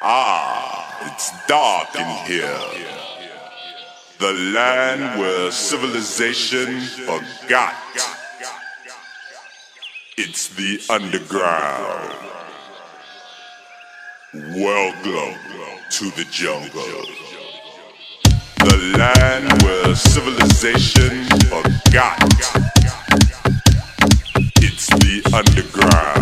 Ah, it's dark in here. The land where civilization forgot. It's the underground. Welcome to the jungle. The land where civilization forgot. It's the underground.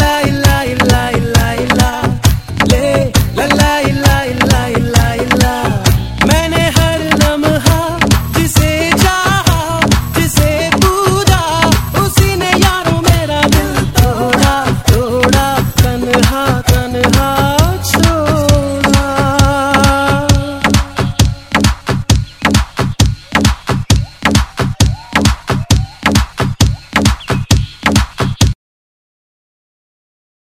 la la